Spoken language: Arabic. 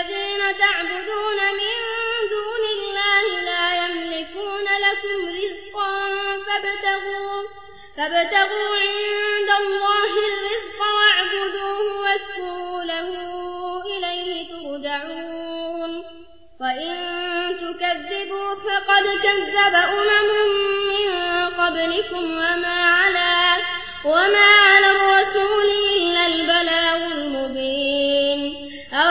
الذين تعبدون من دون الله لا يملكون لكم رزقا فابتغوا, فابتغوا عند الله الرزق واعبدوه واشكروا له إليه ترجعون. وإن تكذبوا فقد كذب أمم من قبلكم وما على, وما